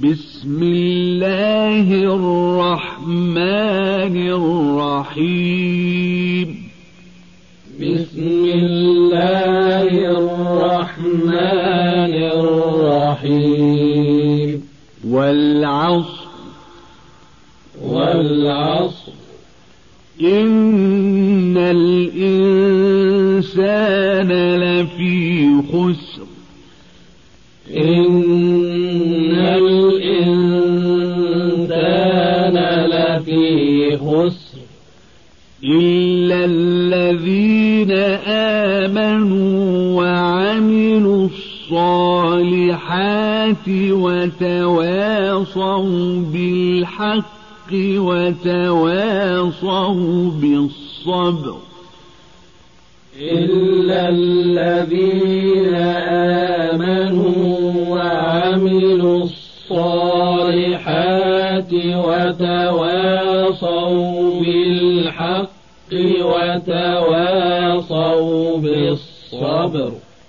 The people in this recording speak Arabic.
بسم الله الرحمن الرحيم. بسم الله الرحمن الرحيم. والعصر. والعصر. إن الإنسان لفي خسر. إن لفي خسر إلا الذين آمنوا وعملوا الصالحات وتواصوا بالحق وتواصوا بالصبر إلا الذين آمنوا وعملوا الصالحات وتواصوا بالحق وتواصوا بالصبر.